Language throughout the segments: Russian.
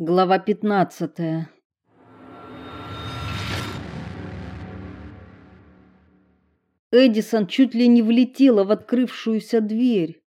Глава 15. Эдисон чуть ли не влетела в открывшуюся дверь.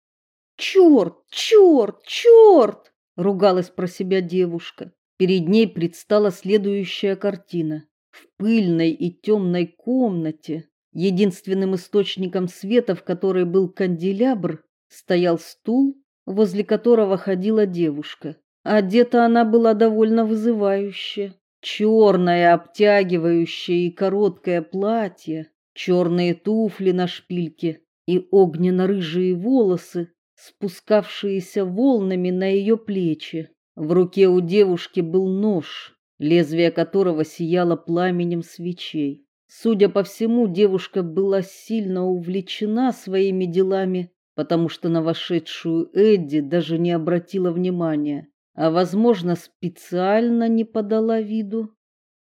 «Черт! Черт! Черт!» — ругалась про себя девушка. Перед ней предстала следующая картина. В пыльной и темной комнате, единственным источником света в которой был канделябр, стоял стул, возле которого ходила девушка. Одета она была довольно вызывающе. Черное, обтягивающее и короткое платье, черные туфли на шпильке и огненно-рыжие волосы, спускавшиеся волнами на ее плечи. В руке у девушки был нож, лезвие которого сияло пламенем свечей. Судя по всему, девушка была сильно увлечена своими делами, потому что на вошедшую Эдди даже не обратила внимания а, возможно, специально не подала виду.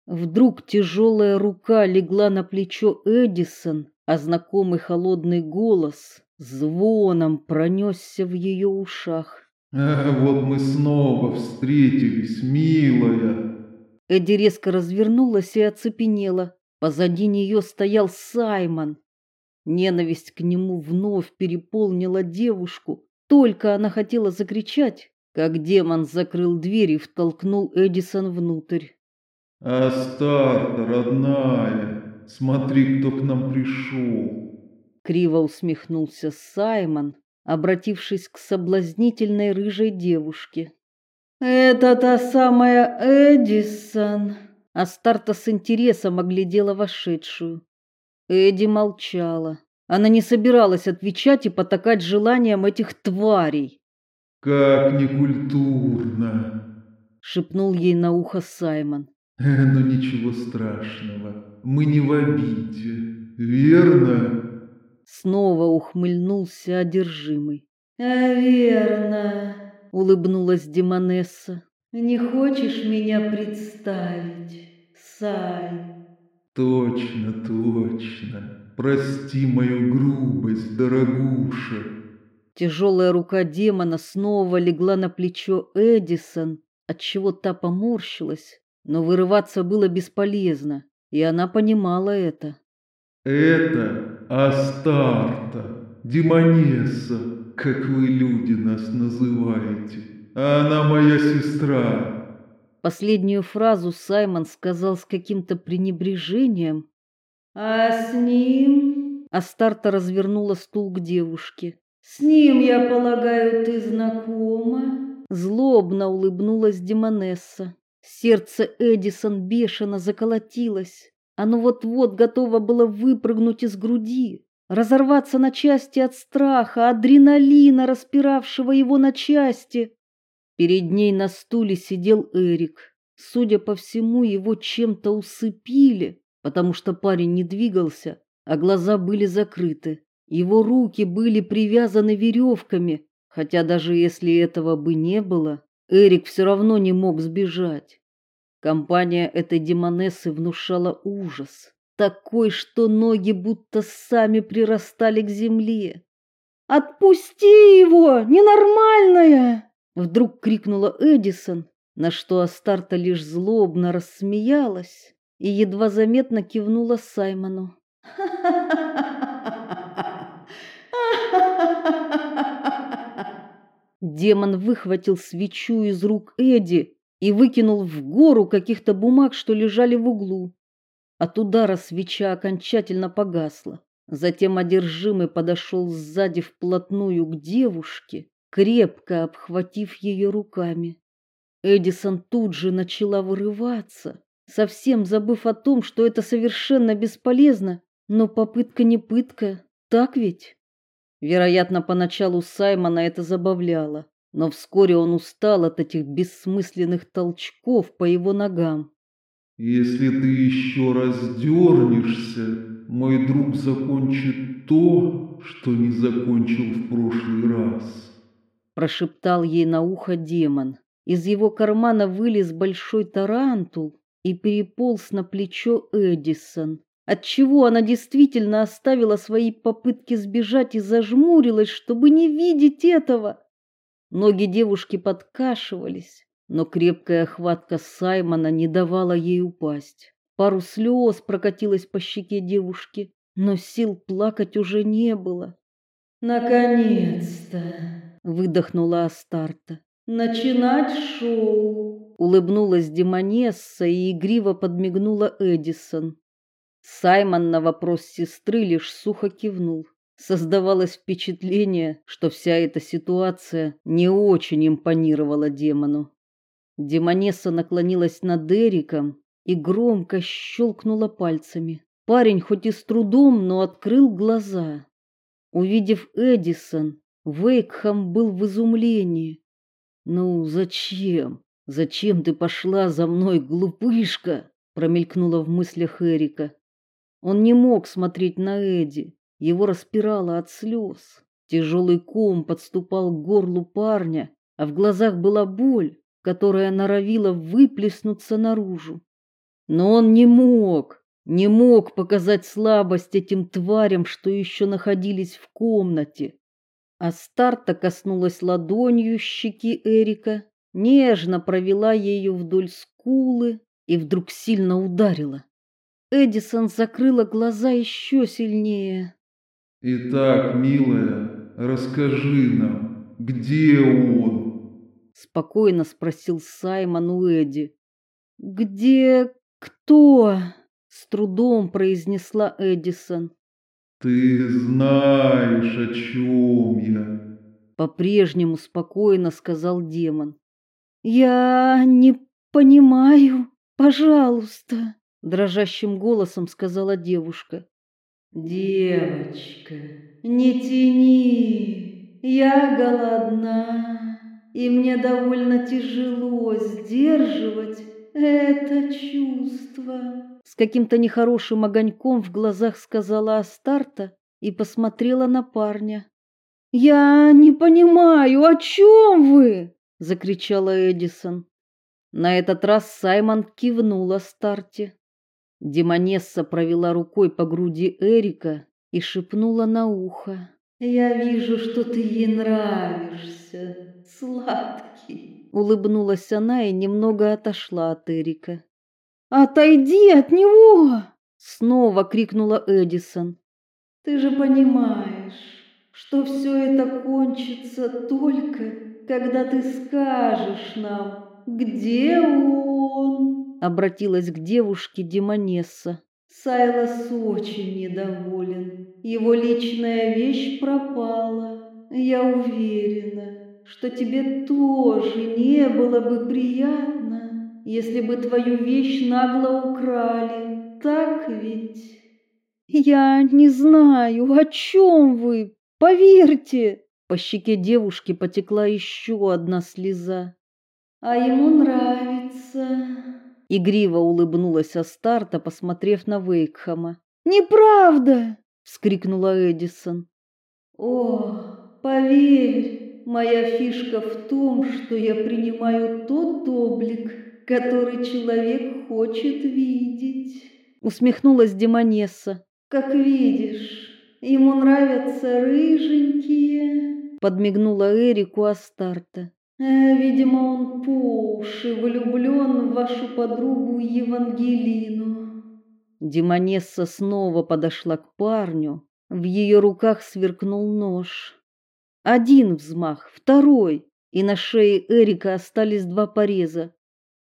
Вдруг тяжелая рука легла на плечо Эдисон, а знакомый холодный голос звоном пронесся в ее ушах. «А, вот мы снова встретились, милая!» Эдди резко развернулась и оцепенела. Позади нее стоял Саймон. Ненависть к нему вновь переполнила девушку. Только она хотела закричать, как демон закрыл дверь и втолкнул Эдисон внутрь. «Астарта, родная, смотри, кто к нам пришел!» Криво усмехнулся Саймон, обратившись к соблазнительной рыжей девушке. «Это та самая Эдисон!» Астарта с интересом оглядела вошедшую. Эди молчала. Она не собиралась отвечать и потакать желаниям этих тварей. Как некультурно, шепнул ей на ухо Саймон. Э, но ничего страшного. Мы не в обиде, верно? Снова ухмыльнулся одержимый. А верно, улыбнулась Демонесса. Не хочешь меня представить, Сай? Точно, точно. Прости мою грубость, дорогуша. Тяжелая рука демона снова легла на плечо Эдисон, отчего та поморщилась, но вырываться было бесполезно, и она понимала это. Это Астарта, демонесса, как вы люди нас называете. Она моя сестра. Последнюю фразу Саймон сказал с каким-то пренебрежением. А с ним Астарта развернула стул к девушке. С ним, я полагаю, ты знакома? Злобно улыбнулась Демонесса. Сердце Эдисон бешено заколотилось. Оно вот-вот готово было выпрыгнуть из груди, разорваться на части от страха, адреналина, распиравшего его на части. Перед ней на стуле сидел Эрик. Судя по всему, его чем-то усыпили, потому что парень не двигался, а глаза были закрыты. Его руки были привязаны веревками, хотя даже если этого бы не было, Эрик все равно не мог сбежать. Компания этой демонессы внушала ужас, такой, что ноги будто сами прирастали к земле. Отпусти его, ненормальная, вдруг крикнула Эдисон, на что Астарта лишь злобно рассмеялась и едва заметно кивнула Саймону. Демон выхватил свечу из рук Эди и выкинул в гору каких-то бумаг, что лежали в углу. От удара свеча окончательно погасла. Затем одержимый подошел сзади вплотную к девушке, крепко обхватив ее руками. Эдисон тут же начала вырываться, совсем забыв о том, что это совершенно бесполезно, но попытка не пытка, так ведь? Вероятно, поначалу Саймона это забавляло, но вскоре он устал от этих бессмысленных толчков по его ногам. Если ты еще раз дернешься, мой друг закончит то, что не закончил в прошлый раз. Прошептал ей на ухо демон. Из его кармана вылез большой тарантул и переполз на плечо Эдисон. Отчего она действительно оставила свои попытки сбежать и зажмурилась, чтобы не видеть этого. Ноги девушки подкашивались, но крепкая хватка Саймона не давала ей упасть. Пару слез прокатилось по щеке девушки, но сил плакать уже не было. Наконец-то, выдохнула Астарта. Начинать шоу. Улыбнулась Демонесса и игриво подмигнула Эдисон. Саймон на вопрос сестры лишь сухо кивнул. Создавалось впечатление, что вся эта ситуация не очень импонировала демону. Демонесса наклонилась над Эриком и громко щелкнула пальцами. Парень хоть и с трудом, но открыл глаза. Увидев Эдисон, Вейкхам был в изумлении. "Ну зачем? Зачем ты пошла за мной, глупышка?" промелькнуло в мыслях Эрика. Он не мог смотреть на Эди, его распирало от слез. Тяжелый ком подступал к горлу парня, а в глазах была боль, которая норовила выплеснуться наружу. Но он не мог, не мог показать слабость этим тварям, что еще находились в комнате. А Старта коснулась ладонью щеки Эрика, нежно провела ею вдоль скулы и вдруг сильно ударила. Эдисон закрыла глаза еще сильнее. Итак, милая, расскажи нам, где он? спокойно спросил Саймон у Эди. Где кто? с трудом произнесла Эдисон. Ты знаешь, о чем я, по-прежнему спокойно сказал демон. Я не понимаю, пожалуйста дрожащим голосом сказала девушка. Девочка, не тяни. Я голодна, и мне довольно тяжело сдерживать это чувство. С каким-то нехорошим огоньком в глазах сказала Астарта и посмотрела на парня. Я не понимаю, о чем вы? закричала Эдисон. На этот раз Саймон кивнул Астарте. Демонесса провела рукой по груди Эрика и шепнула на ухо: "Я вижу, что ты ей нравишься, сладкий". Улыбнулась она и немного отошла от Эрика. "Отойди от него!" снова крикнула Эдисон. "Ты же понимаешь, что все это кончится только когда ты скажешь нам, где он?" Обратилась к девушке Демонесса. Сайлас очень недоволен. Его личная вещь пропала. Я уверена, что тебе тоже не было бы приятно, если бы твою вещь нагло украли. Так ведь? Я не знаю, о чем вы. Поверьте, по щеке девушки потекла еще одна слеза. А ему нравится. Игриво улыбнулась Астарта, посмотрев на Вейкхама. "Неправда!" вскрикнула Эдисон. "О, поверь, моя фишка в том, что я принимаю тот облик, который человек хочет видеть", усмехнулась Демонесса. "Как видишь, ему нравятся рыженькие", подмигнула Эрику Астарта. Э, видимо, он по уши влюблен в вашу подругу Евангелину. Демонесса снова подошла к парню. В ее руках сверкнул нож. Один взмах, второй, и на шее Эрика остались два пореза.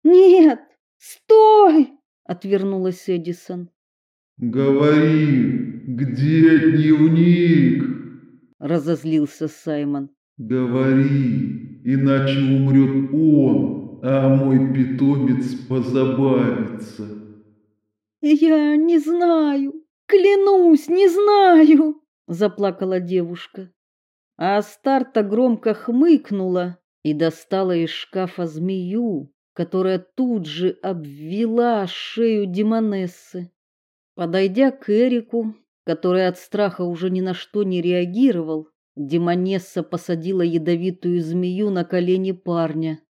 "Нет, стой!" отвернулась Эдисон. "Говори, где дневник?" разозлился Саймон. Говори, иначе умрет он, а мой питомец позабавится. Я не знаю, клянусь, не знаю, заплакала девушка. А Астарта громко хмыкнула и достала из шкафа змею, которая тут же обвила шею демонессы. Подойдя к Эрику, который от страха уже ни на что не реагировал, Демонесса посадила ядовитую змею на колени парня.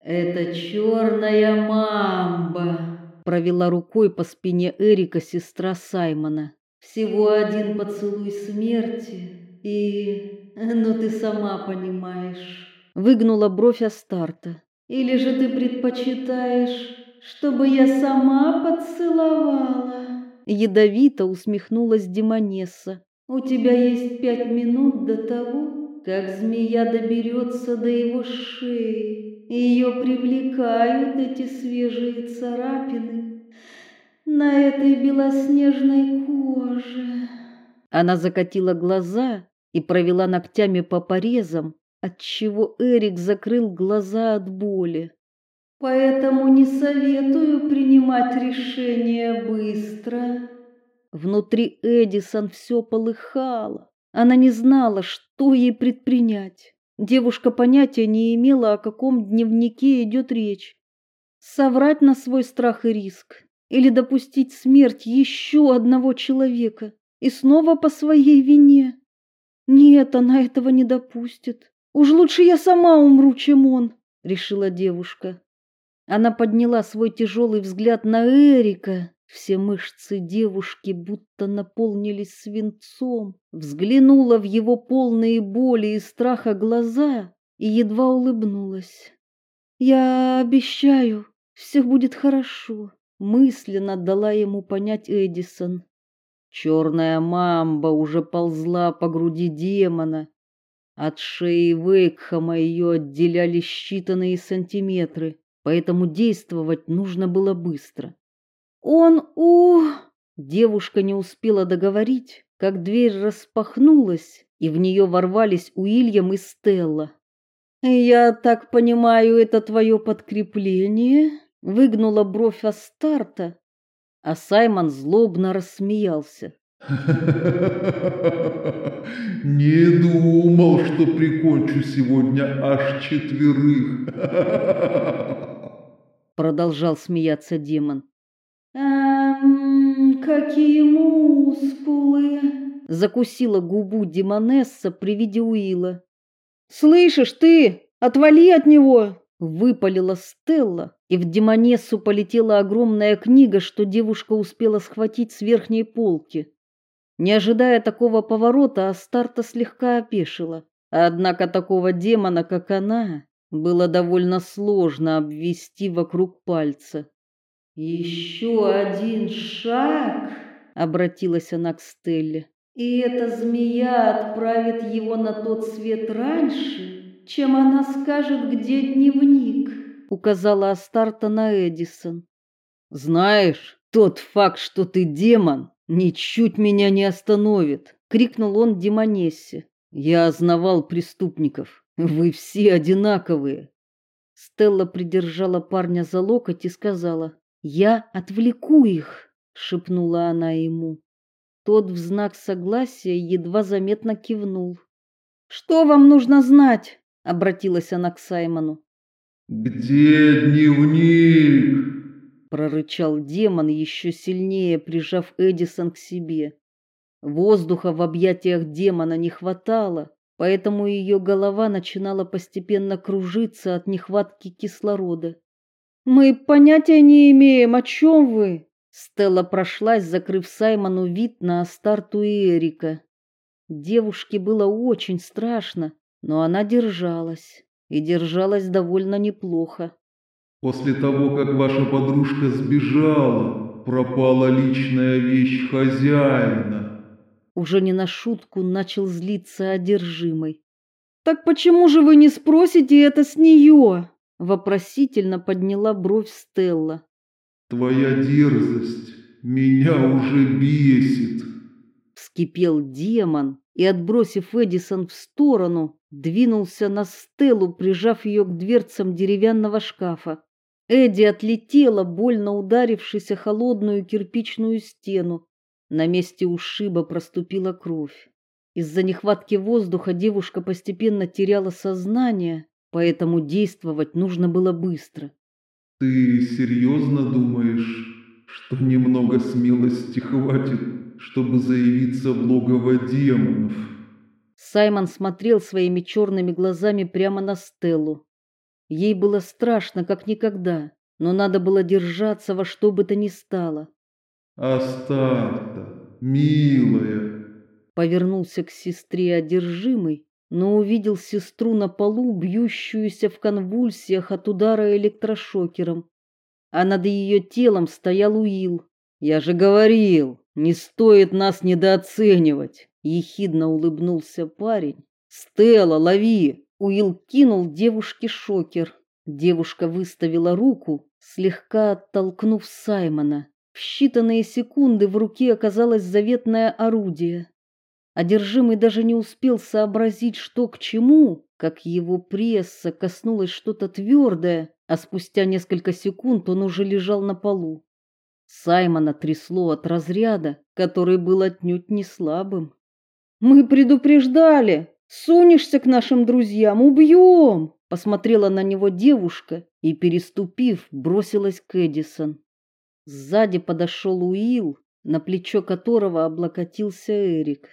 Это черная мамба, провела рукой по спине Эрика сестра Саймона. Всего один поцелуй смерти и, ну ты сама понимаешь. Выгнула бровь Астарта. Или же ты предпочитаешь, чтобы я сама поцеловала?» Ядовито усмехнулась Демонесса. «У тебя есть пять минут до того, как змея доберется до его шеи. Ее привлекают эти свежие царапины на этой белоснежной коже». Она закатила глаза и провела ногтями по порезам, отчего Эрик закрыл глаза от боли. Поэтому не советую принимать решение быстро. Внутри Эдисон все полыхало. Она не знала, что ей предпринять. Девушка понятия не имела, о каком дневнике идет речь. Соврать на свой страх и риск или допустить смерть еще одного человека и снова по своей вине. Нет, она этого не допустит. Уж лучше я сама умру, чем он, решила девушка. Она подняла свой тяжелый взгляд на Эрика. Все мышцы девушки будто наполнились свинцом. Взглянула в его полные боли и страха глаза и едва улыбнулась. Я обещаю, все будет хорошо, мысленно дала ему понять Эдисон. Черная мамба уже ползла по груди демона. От шеи Вейкхама ее отделяли считанные сантиметры поэтому действовать нужно было быстро. Он у Девушка не успела договорить, как дверь распахнулась, и в нее ворвались Уильям и Стелла. Я так понимаю, это твое подкрепление? выгнула бровь Астарта, а Саймон злобно рассмеялся. Не думал, что прикончу сегодня аж четверых. Продолжал смеяться демон. «Эм, какие мускулы!» Закусила губу демонесса при виде Уила. «Слышишь ты? Отвали от него!» Выпалила Стелла, и в демонессу полетела огромная книга, что девушка успела схватить с верхней полки. Не ожидая такого поворота, Астарта слегка опешила. Однако такого демона, как она, было довольно сложно обвести вокруг пальца. «Еще один шаг!» — обратилась она к Стелле. «И эта змея отправит его на тот свет раньше, чем она скажет, где дневник», — указала Астарта на Эдисон. «Знаешь, тот факт, что ты демон, Ничуть меня не остановит, крикнул он Демонессе. Я ознавал преступников. Вы все одинаковые. Стелла придержала парня за локоть и сказала: "Я отвлеку их", шепнула она ему. Тот в знак согласия едва заметно кивнул. "Что вам нужно знать?" обратилась она к Саймону. "Где дневник?" прорычал демон, еще сильнее прижав Эдисон к себе. Воздуха в объятиях демона не хватало, поэтому ее голова начинала постепенно кружиться от нехватки кислорода. Мы понятия не имеем, о чем вы. Стелла прошлась, закрыв Саймону вид на Астарту и Эрика. Девушке было очень страшно, но она держалась и держалась довольно неплохо. После того, как ваша подружка сбежала, пропала личная вещь хозяина. Уже не на шутку начал злиться одержимый. Так почему же вы не спросите это с нее? Вопросительно подняла бровь Стелла. Твоя дерзость меня уже бесит. Вскипел демон и, отбросив Эдисон в сторону, двинулся на Стеллу, прижав ее к дверцам деревянного шкафа. Эдди отлетела, больно ударившись о холодную кирпичную стену. На месте ушиба проступила кровь. Из-за нехватки воздуха девушка постепенно теряла сознание, поэтому действовать нужно было быстро. Ты серьезно думаешь, что немного смелости хватит, чтобы заявиться в логово демонов? Саймон смотрел своими черными глазами прямо на Стеллу. Ей было страшно, как никогда, но надо было держаться во что бы то ни стало. Астарта, милая, повернулся к сестре одержимый но увидел сестру на полу, бьющуюся в конвульсиях от удара электрошокером. А над ее телом стоял Уилл. «Я же говорил, не стоит нас недооценивать!» Ехидно улыбнулся парень. «Стелла, лови!» Уилл кинул девушке шокер. Девушка выставила руку, слегка оттолкнув Саймона. В считанные секунды в руке оказалось заветное орудие. Одержимый даже не успел сообразить, что к чему, как его пресса коснулась что-то твердое, а спустя несколько секунд он уже лежал на полу. Саймона трясло от разряда, который был отнюдь не слабым. «Мы предупреждали! Сунешься к нашим друзьям, убьем!» Посмотрела на него девушка и, переступив, бросилась к Эдисон. Сзади подошел Уилл, на плечо которого облокотился Эрик.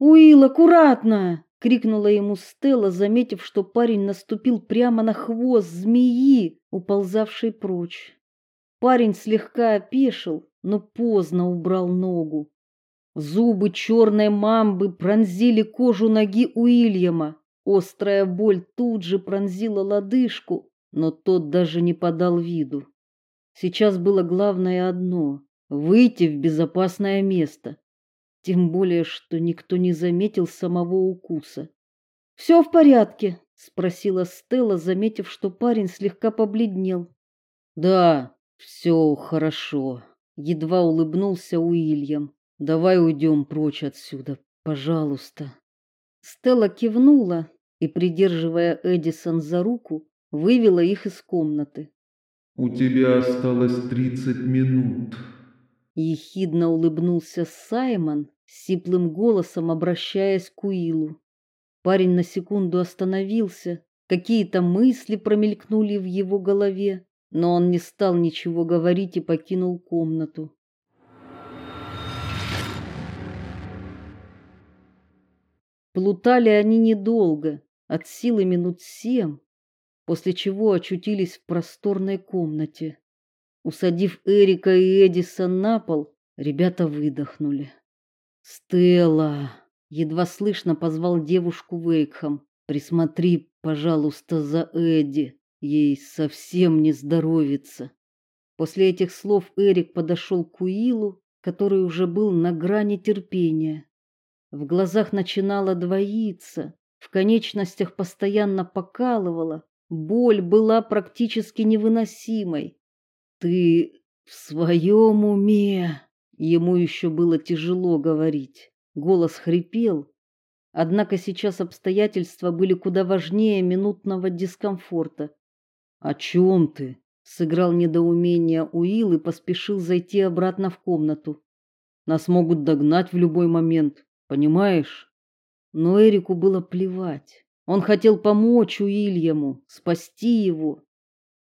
«Уилл, аккуратно!» — крикнула ему Стелла, заметив, что парень наступил прямо на хвост змеи, уползавшей прочь. Парень слегка опешил, но поздно убрал ногу. Зубы черной мамбы пронзили кожу ноги Уильяма. Острая боль тут же пронзила лодыжку, но тот даже не подал виду. Сейчас было главное одно — выйти в безопасное место. Тем более, что никто не заметил самого укуса. «Все в порядке?» — спросила Стелла, заметив, что парень слегка побледнел. «Да, все хорошо», — едва улыбнулся Уильям. «Давай уйдем прочь отсюда, пожалуйста». Стелла кивнула и, придерживая Эдисон за руку, вывела их из комнаты. «У тебя осталось тридцать минут», Ехидно улыбнулся Саймон, сиплым голосом обращаясь к Уилу. Парень на секунду остановился, какие-то мысли промелькнули в его голове, но он не стал ничего говорить и покинул комнату. Плутали они недолго, от силы минут семь, после чего очутились в просторной комнате. Усадив Эрика и Эдисон на пол, ребята выдохнули. Стелла, едва слышно позвал девушку Вейкхам. Присмотри, пожалуйста, за Эдди. Ей совсем не здоровится. После этих слов Эрик подошел к Уилу, который уже был на грани терпения. В глазах начинало двоиться, в конечностях постоянно покалывало, боль была практически невыносимой. Ты в своем уме? Ему еще было тяжело говорить. Голос хрипел. Однако сейчас обстоятельства были куда важнее минутного дискомфорта. О чем ты? сыграл недоумение Уилл и поспешил зайти обратно в комнату. Нас могут догнать в любой момент, понимаешь? Но Эрику было плевать. Он хотел помочь Уильяму, спасти его.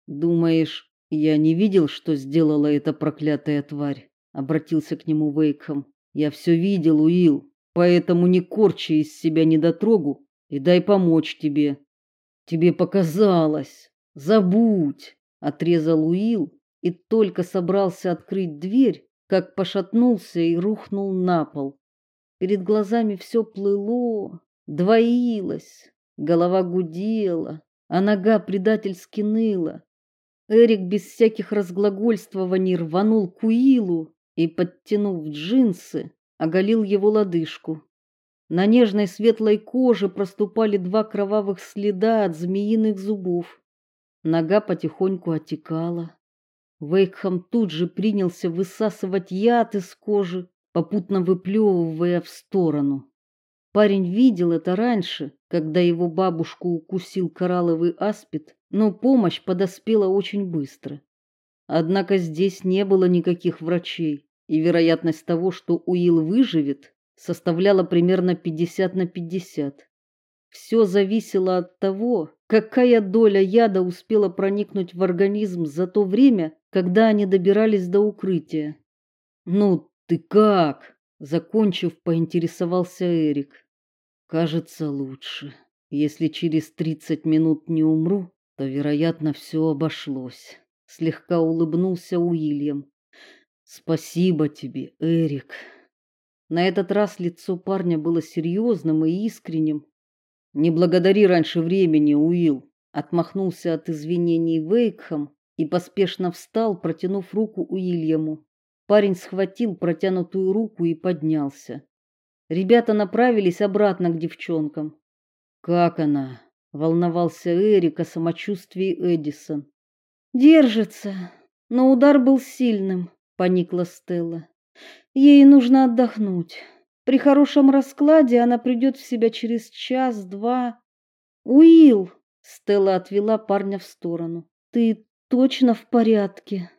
Думаешь, я не видел, что сделала эта проклятая тварь, обратился к нему Вейкхам. Я все видел, Уилл, поэтому не корчи из себя недотрогу и дай помочь тебе. Тебе показалось. Забудь, отрезал Уилл и только собрался открыть дверь, как пошатнулся и рухнул на пол. Перед глазами все плыло, двоилось, голова гудела, а нога предательски ныла. Эрик без всяких разглагольствований рванул к Уилу и, подтянув джинсы, оголил его лодыжку. На нежной светлой коже проступали два кровавых следа от змеиных зубов. Нога потихоньку отекала. Вейкхам тут же принялся высасывать яд из кожи, попутно выплевывая в сторону. Парень видел это раньше, когда его бабушку укусил коралловый аспид но помощь подоспела очень быстро. Однако здесь не было никаких врачей, и вероятность того, что Уилл выживет, составляла примерно 50 на 50. Все зависело от того, какая доля яда успела проникнуть в организм за то время, когда они добирались до укрытия. "Ну, ты как?" Закончив, поинтересовался Эрик. "Кажется, лучше. Если через 30 минут не умру, то, вероятно, все обошлось. Слегка улыбнулся Уильям. Спасибо тебе, Эрик. На этот раз лицо парня было серьезным и искренним. Не благодари раньше времени, Уилл, отмахнулся от извинений Вейкхам и поспешно встал, протянув руку Уильяму. Парень схватил протянутую руку и поднялся. Ребята направились обратно к девчонкам. Как она? волновался Эрик о самочувствии Эдисон. Держится, но удар был сильным, поникла Стелла. Ей нужно отдохнуть. При хорошем раскладе она придет в себя через час-два. Уилл, Стелла отвела парня в сторону. Ты точно в порядке?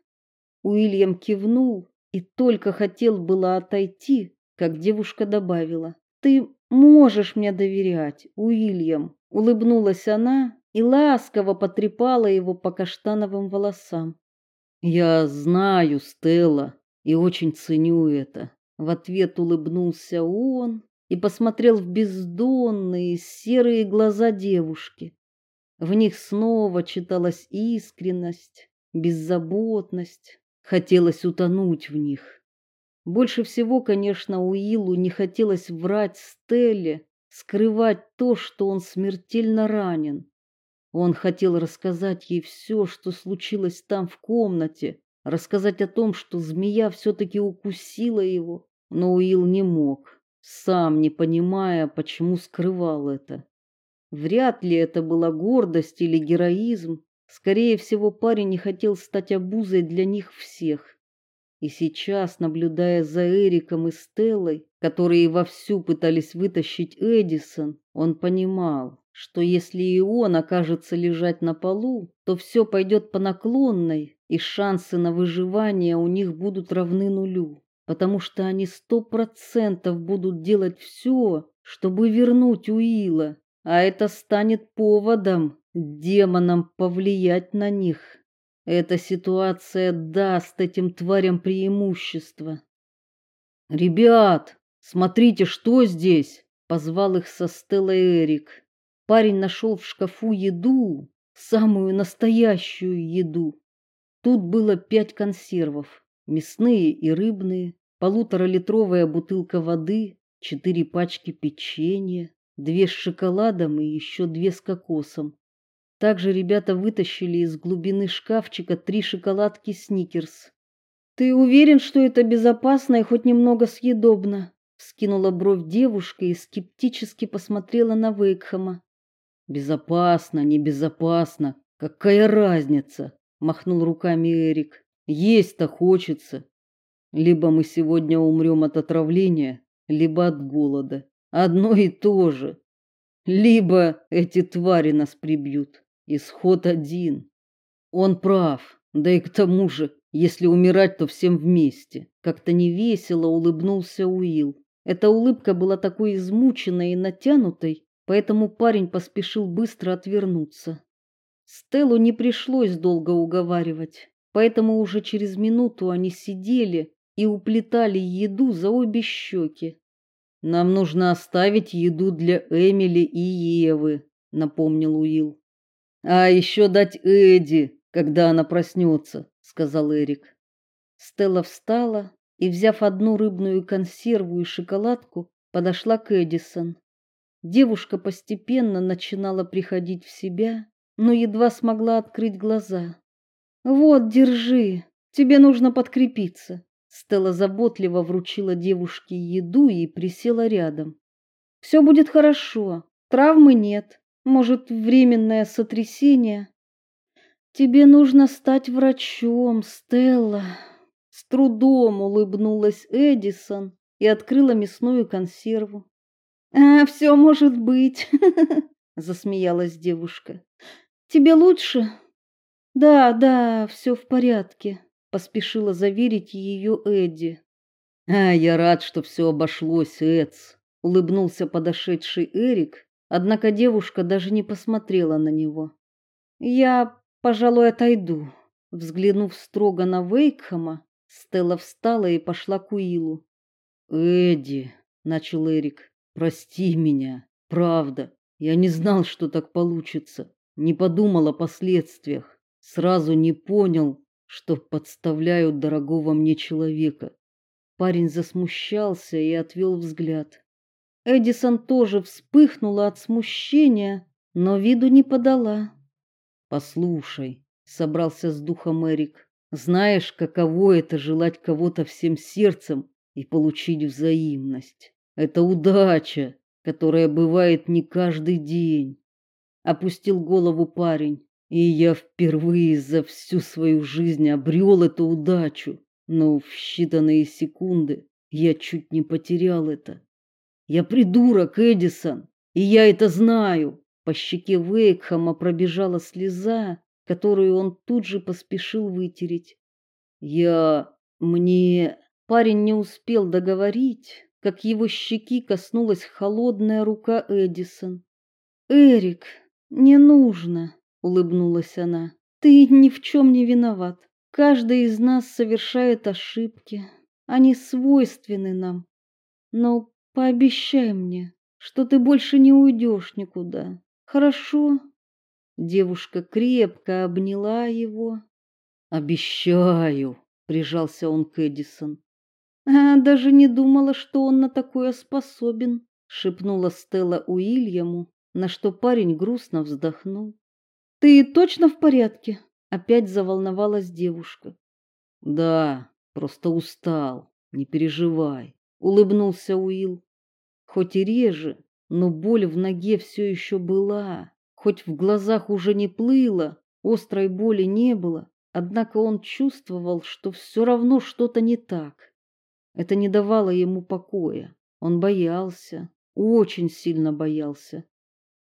Уильям кивнул и только хотел было отойти, как девушка добавила: "Ты можешь мне доверять, Уильям". Улыбнулась она и ласково потрепала его по каштановым волосам. Я знаю, Стелла, и очень ценю это. В ответ улыбнулся он и посмотрел в бездонные серые глаза девушки. В них снова читалась искренность, беззаботность, хотелось утонуть в них. Больше всего, конечно, Уиллу не хотелось врать Стелле, скрывать то, что он смертельно ранен. Он хотел рассказать ей все, что случилось там в комнате, рассказать о том, что змея все таки укусила его, но Уилл не мог, сам не понимая, почему скрывал это. Вряд ли это была гордость или героизм, скорее всего, парень не хотел стать обузой для них всех. И сейчас, наблюдая за Эриком и Стеллой, которые вовсю пытались вытащить Эдисон, он понимал, что если и он окажется лежать на полу, то все пойдет по наклонной, и шансы на выживание у них будут равны нулю потому что они сто процентов будут делать все, чтобы вернуть Уила, а это станет поводом демонам повлиять на них. Эта ситуация даст этим тварям преимущество. Ребят, смотрите, что здесь, позвал их со Стеллой Эрик. Парень нашел в шкафу еду, самую настоящую еду. Тут было пять консервов, мясные и рыбные, полуторалитровая бутылка воды, четыре пачки печенья, две с шоколадом и еще две с кокосом. Также ребята вытащили из глубины шкафчика три шоколадки Сникерс. Ты уверен, что это безопасно и хоть немного съедобно? Скинула бровь девушка и скептически посмотрела на Вейкхама. Безопасно, небезопасно, какая разница? махнул руками Эрик. Есть-то хочется. Либо мы сегодня умрем от отравления, либо от голода. Одно и то же. Либо эти твари нас прибьют. Исход один. Он прав. Да и к тому же, если умирать, то всем вместе. Как-то невесело улыбнулся Уилл. Эта улыбка была такой измученной и натянутой, поэтому парень поспешил быстро отвернуться. Стеллу не пришлось долго уговаривать, поэтому уже через минуту они сидели, и уплетали еду за обе щеки. Нам нужно оставить еду для Эмили и Евы, напомнил Уилл. А еще дать Эди, когда она проснется», — сказал Эрик. Стелла встала и, взяв одну рыбную консерву и шоколадку, подошла к Эдисон. Девушка постепенно начинала приходить в себя, но едва смогла открыть глаза. Вот, держи. Тебе нужно подкрепиться. Стелла заботливо вручила девушке еду и присела рядом. «Все будет хорошо. Травмы нет. Может, временное сотрясение. Тебе нужно стать врачом, Стелла. С трудом улыбнулась Эдисон и открыла мясную консерву. А, все может быть, засмеялась девушка. Тебе лучше? Да, да, все в порядке поспешила заверить ее Эдди. А я рад, что все обошлось, Эц, улыбнулся подошедший Эрик, однако девушка даже не посмотрела на него. Я, пожалуй, отойду. Взглянув строго на Вейкхама, Стелла встала и пошла к Уилу. Эдди, начал Эрик. Прости меня, правда. Я не знал, что так получится. Не подумал о последствиях. Сразу не понял, что подставляют дорогого мне человека. Парень засмущался и отвел взгляд. Эдисон тоже вспыхнула от смущения, но виду не подала. Послушай, собрался с духом Эрик. Знаешь, каково это желать кого-то всем сердцем и получить взаимность? Это удача, которая бывает не каждый день. Опустил голову парень. И я впервые за всю свою жизнь обрел эту удачу, но в считанные секунды я чуть не потерял это. Я придурок, Эдисон, и я это знаю. По щеке Вейкхама пробежала слеза, которую он тут же поспешил вытереть. Я мне парень не успел договорить, как его щеки коснулась холодная рука Эдисон. Эрик, не нужно, улыбнулась она. Ты ни в чем не виноват. Каждый из нас совершает ошибки. Они свойственны нам. Но пообещай мне, что ты больше не уйдешь никуда. Хорошо? Девушка крепко обняла его. Обещаю, прижался он к Эдисон. А даже не думала, что он на такое способен, шепнула Стелла Уильяму, на что парень грустно вздохнул. Ты точно в порядке? Опять заволновалась девушка. Да, просто устал. Не переживай, улыбнулся Уилл. Хоть и реже, но боль в ноге все еще была, хоть в глазах уже не плыло, острой боли не было, однако он чувствовал, что все равно что-то не так. Это не давало ему покоя. Он боялся, очень сильно боялся.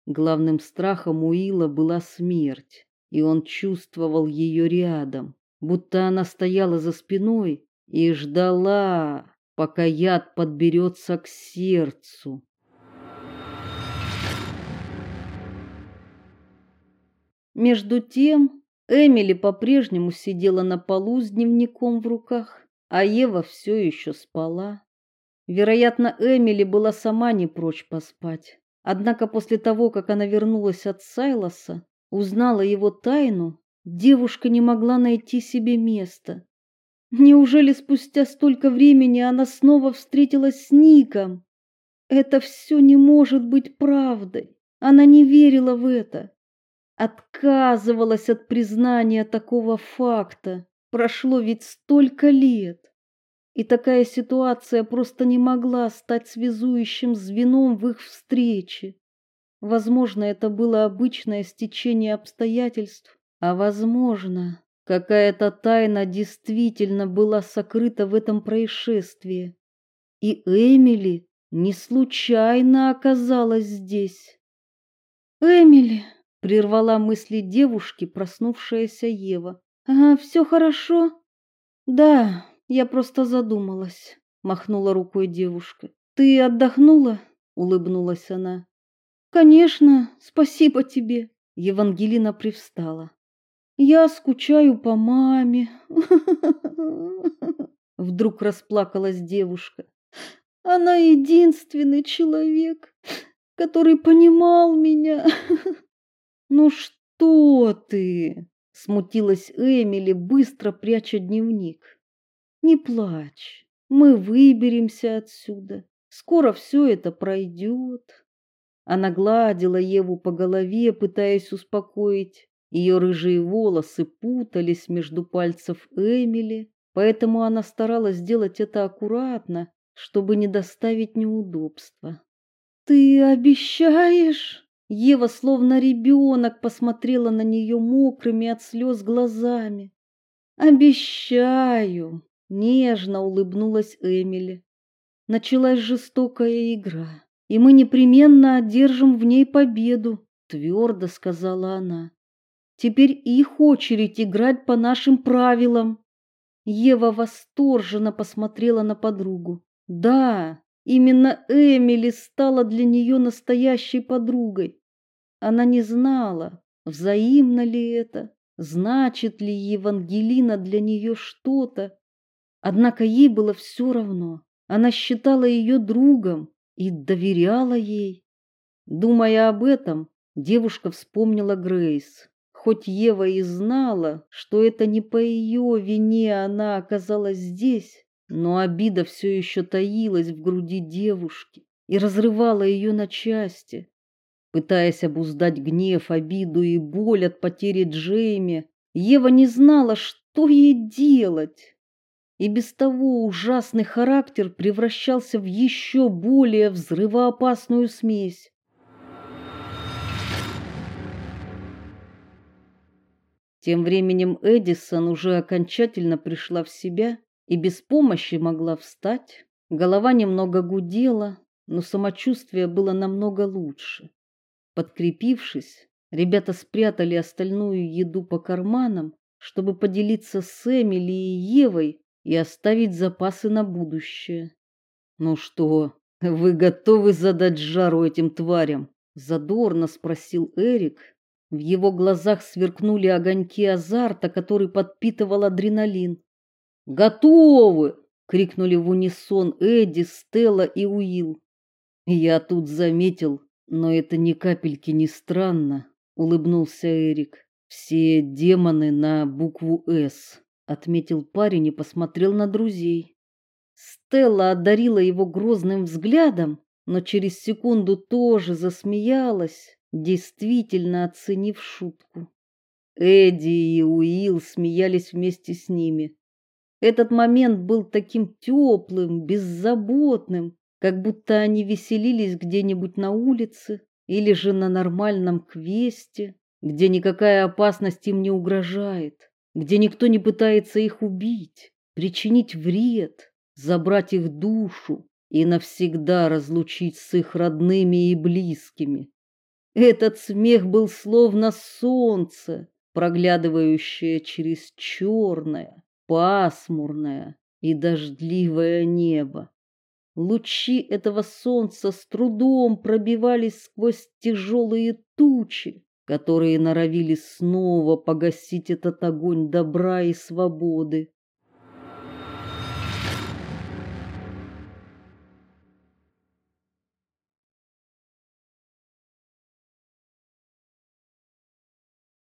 Главным страхом Уила была смерть, и он чувствовал ее рядом, будто она стояла за спиной и ждала, пока яд подберется к сердцу. Между тем, Эмили по-прежнему сидела на полу с дневником в руках, а Ева все еще спала. Вероятно, Эмили была сама не прочь поспать. Однако после того, как она вернулась от Сайлоса, узнала его тайну, девушка не могла найти себе места. Неужели спустя столько времени она снова встретилась с Ником? Это все не может быть правдой. Она не верила в это. Отказывалась от признания такого факта. Прошло ведь столько лет. И такая ситуация просто не могла стать связующим звеном в их встрече. Возможно, это было обычное стечение обстоятельств, а возможно, какая-то тайна действительно была сокрыта в этом происшествии. И Эмили не случайно оказалась здесь. Эмили прервала мысли девушки проснувшаяся Ева. А, все хорошо? Да, я просто задумалась, махнула рукой девушка. Ты отдохнула? улыбнулась она. Конечно, спасибо тебе. Евангелина привстала. Я скучаю по маме. Вдруг расплакалась девушка. Она единственный человек, который понимал меня. Ну что ты? Смутилась Эмили, быстро пряча дневник. Не плачь, мы выберемся отсюда. Скоро все это пройдет. Она гладила Еву по голове, пытаясь успокоить. Ее рыжие волосы путались между пальцев Эмили, поэтому она старалась сделать это аккуратно, чтобы не доставить неудобства. Ты обещаешь? Ева словно ребенок посмотрела на нее мокрыми от слез глазами. Обещаю, Нежно улыбнулась Эмили. Началась жестокая игра, и мы непременно одержим в ней победу, твердо сказала она. Теперь их очередь играть по нашим правилам. Ева восторженно посмотрела на подругу. Да, именно Эмили стала для нее настоящей подругой. Она не знала, взаимно ли это, значит ли Евангелина для нее что-то, Однако ей было все равно. Она считала ее другом и доверяла ей. Думая об этом, девушка вспомнила Грейс. Хоть Ева и знала, что это не по ее вине она оказалась здесь, но обида все еще таилась в груди девушки. и разрывала ее на части. Пытаясь обуздать гнев, обиду и боль от потери Джейми, Ева не знала, что ей делать. И без того ужасный характер превращался в еще более взрывоопасную смесь. Тем временем Эдисон уже окончательно пришла в себя и без помощи могла встать. Голова немного гудела, но самочувствие было намного лучше. Подкрепившись, ребята спрятали остальную еду по карманам, чтобы поделиться с Эмили и Евой и оставить запасы на будущее. Ну что, вы готовы задать жару этим тварям? задорно спросил Эрик. В его глазах сверкнули огоньки азарта, который подпитывал адреналин. Готовы, крикнули в унисон Эдди, Стелла и Уилл. Я тут заметил, но это ни капельки не странно, улыбнулся Эрик. Все демоны на букву С, отметил парень и посмотрел на друзей. Стелла одарила его грозным взглядом, но через секунду тоже засмеялась, действительно оценив шутку. Эдди и Уилл смеялись вместе с ними. Этот момент был таким теплым, беззаботным, как будто они веселились где-нибудь на улице или же на нормальном квесте, где никакая опасность им не угрожает, где никто не пытается их убить, причинить вред, забрать их душу и навсегда разлучить с их родными и близкими. Этот смех был словно солнце, проглядывающее через черное, пасмурное и дождливое небо. Лучи этого солнца с трудом пробивались сквозь тяжелые тучи, которые норовили снова погасить этот огонь добра и свободы.